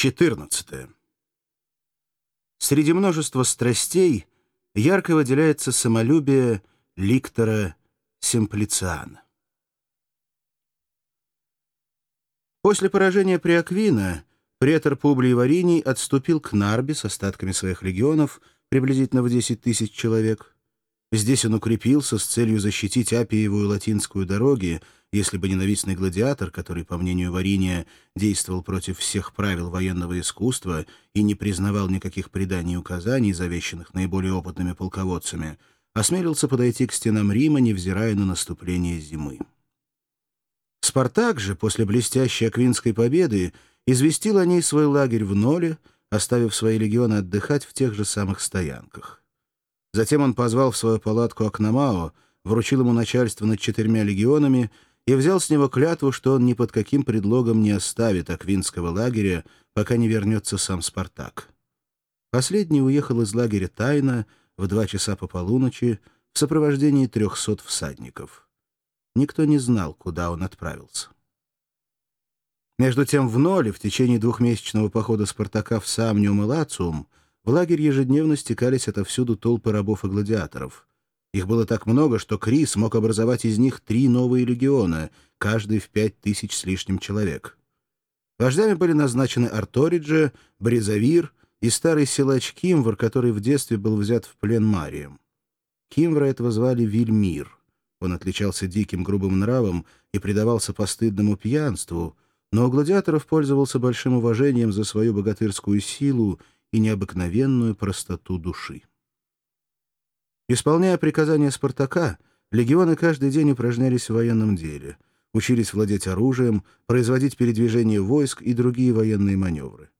14. Среди множества страстей ярко выделяется самолюбие Ликтора Симплициана. После поражения при Аквина претор Публий Вариний отступил к Нарбе с остатками своих легионов, приблизительно в 10 тысяч человек. Здесь он укрепился с целью защитить Апиеву и Латинскую дороги, если бы ненавистный гладиатор, который, по мнению Вариния, действовал против всех правил военного искусства и не признавал никаких преданий и указаний, завещанных наиболее опытными полководцами, осмелился подойти к стенам Рима, невзирая на наступление зимы. Спартак же, после блестящей Аквинской победы, известил о ней свой лагерь в Ноле, оставив свои легионы отдыхать в тех же самых стоянках. Затем он позвал в свою палатку Акномао, вручил ему начальство над четырьмя легионами и взял с него клятву, что он ни под каким предлогом не оставит Аквинского лагеря, пока не вернется сам Спартак. Последний уехал из лагеря тайно в два часа по полуночи в сопровождении трехсот всадников. Никто не знал, куда он отправился. Между тем в Ноле в течение двухмесячного похода Спартака в Самниум и Лациум в лагерь ежедневно стекались отовсюду толпы рабов и гладиаторов. Их было так много, что Крис мог образовать из них три новые легиона, каждый в пять тысяч с лишним человек. Вождями были назначены Арториджи, Бризавир и старый силач Кимвр, который в детстве был взят в плен Марием. Кимвра этого звали Вильмир. Он отличался диким грубым нравом и предавался постыдному пьянству, но у гладиаторов пользовался большим уважением за свою богатырскую силу и необыкновенную простоту души. Исполняя приказания Спартака, легионы каждый день упражнялись в военном деле, учились владеть оружием, производить передвижение войск и другие военные маневры.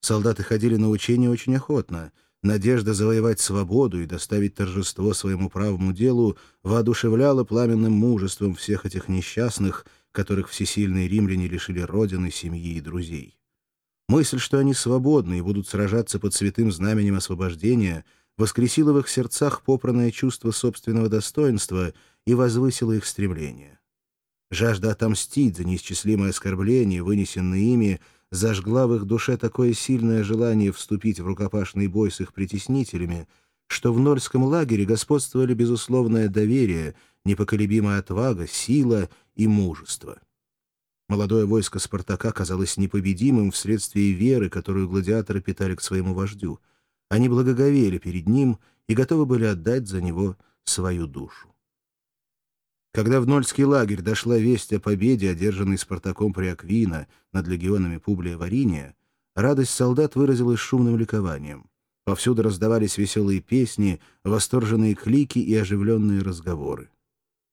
Солдаты ходили на учения очень охотно. Надежда завоевать свободу и доставить торжество своему правому делу воодушевляла пламенным мужеством всех этих несчастных, которых всесильные римляне лишили родины, семьи и друзей. Мысль, что они свободны и будут сражаться под святым знаменем освобождения — воскресило в их сердцах попранное чувство собственного достоинства и возвысило их стремление. Жажда отомстить за неисчислимое оскорбление, вынесенное ими, зажгла в их душе такое сильное желание вступить в рукопашный бой с их притеснителями, что в Нольском лагере господствовали безусловное доверие, непоколебимая отвага, сила и мужество. Молодое войско Спартака казалось непобедимым вследствие веры, которую гладиаторы питали к своему вождю — они благоговели перед ним и готовы были отдать за него свою душу. Когда в Нольский лагерь дошла весть о победе, одержанной Спартаком при Аквина над легионами Публия Вариния, радость солдат выразилась шумным ликованием. Повсюду раздавались веселые песни, восторженные клики и оживленные разговоры.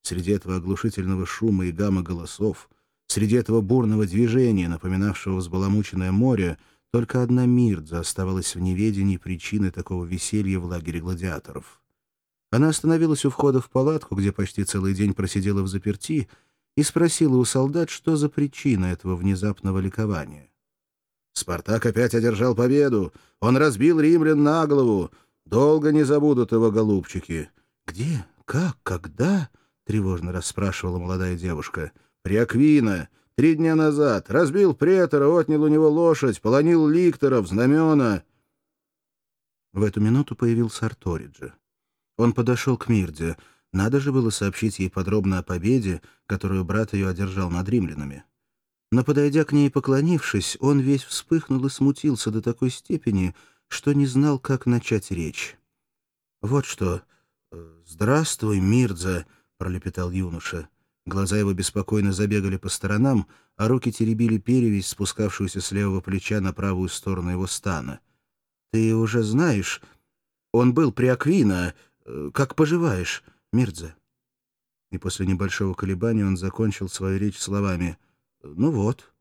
Среди этого оглушительного шума и гамма голосов, среди этого бурного движения, напоминавшего взбаламученное море, только одна Мирдза оставалась в неведении причины такого веселья в лагере гладиаторов. Она остановилась у входа в палатку, где почти целый день просидела в заперти, и спросила у солдат, что за причина этого внезапного ликования. «Спартак опять одержал победу! Он разбил римлян на голову! Долго не забудут его голубчики!» «Где? Как? Когда?» — тревожно расспрашивала молодая девушка. «При Аквина! Три дня назад. Разбил претора, отнял у него лошадь, полонил ликторов, знамена. В эту минуту появился Арториджи. Он подошел к Мирде. Надо же было сообщить ей подробно о победе, которую брат ее одержал над римлянами. Но, подойдя к ней и поклонившись, он весь вспыхнул и смутился до такой степени, что не знал, как начать речь. «Вот что. Здравствуй, Мирдза», — пролепетал юноша. Глаза его беспокойно забегали по сторонам, а руки теребили перевязь, спускавшуюся с левого плеча на правую сторону его стана. «Ты уже знаешь, он был при Аквина. Как поживаешь, Мирдзе?» И после небольшого колебания он закончил свою речь словами «Ну вот,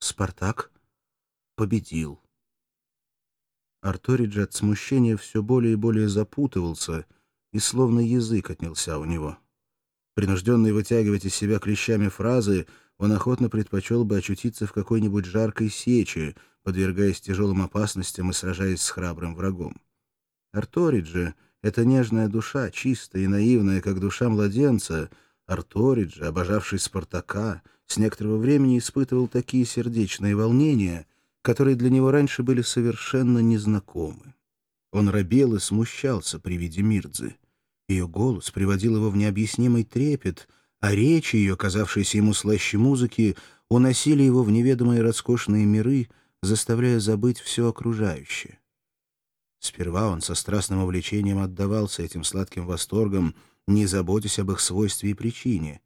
Спартак победил». Арториджи от смущения все более и более запутывался, и словно язык отнялся у него. Принужденный вытягивать из себя клещами фразы, он охотно предпочел бы очутиться в какой-нибудь жаркой сече, подвергаясь тяжелым опасностям и сражаясь с храбрым врагом. Арторид это нежная душа, чистая и наивная, как душа младенца. Арторид обожавший Спартака, с некоторого времени испытывал такие сердечные волнения, которые для него раньше были совершенно незнакомы. Он робел и смущался при виде Мирдзы. Ее голос приводил его в необъяснимый трепет, а речи ее, казавшиеся ему слаще музыки, уносили его в неведомые роскошные миры, заставляя забыть все окружающее. Сперва он со страстным увлечением отдавался этим сладким восторгам, не заботясь об их свойстве и причине.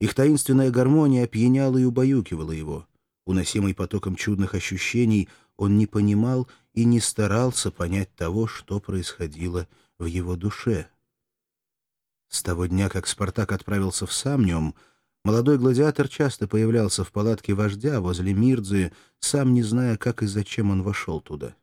Их таинственная гармония опьяняла и убаюкивала его. Уносимый потоком чудных ощущений, он не понимал и не старался понять того, что происходило в его душе. С того дня, как Спартак отправился в Самнем, молодой гладиатор часто появлялся в палатке вождя возле Мирдзы, сам не зная, как и зачем он вошел туда.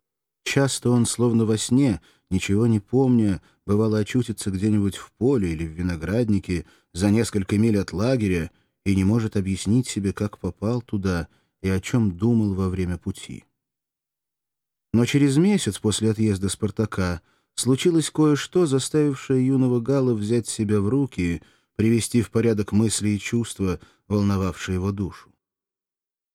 Часто он, словно во сне, ничего не помня, бывало очутится где-нибудь в поле или в винограднике, за несколько миль от лагеря, и не может объяснить себе, как попал туда и о чем думал во время пути. Но через месяц после отъезда Спартака случилось кое-что, заставившее юного Гала взять себя в руки, привести в порядок мысли и чувства, волновавшие его душу.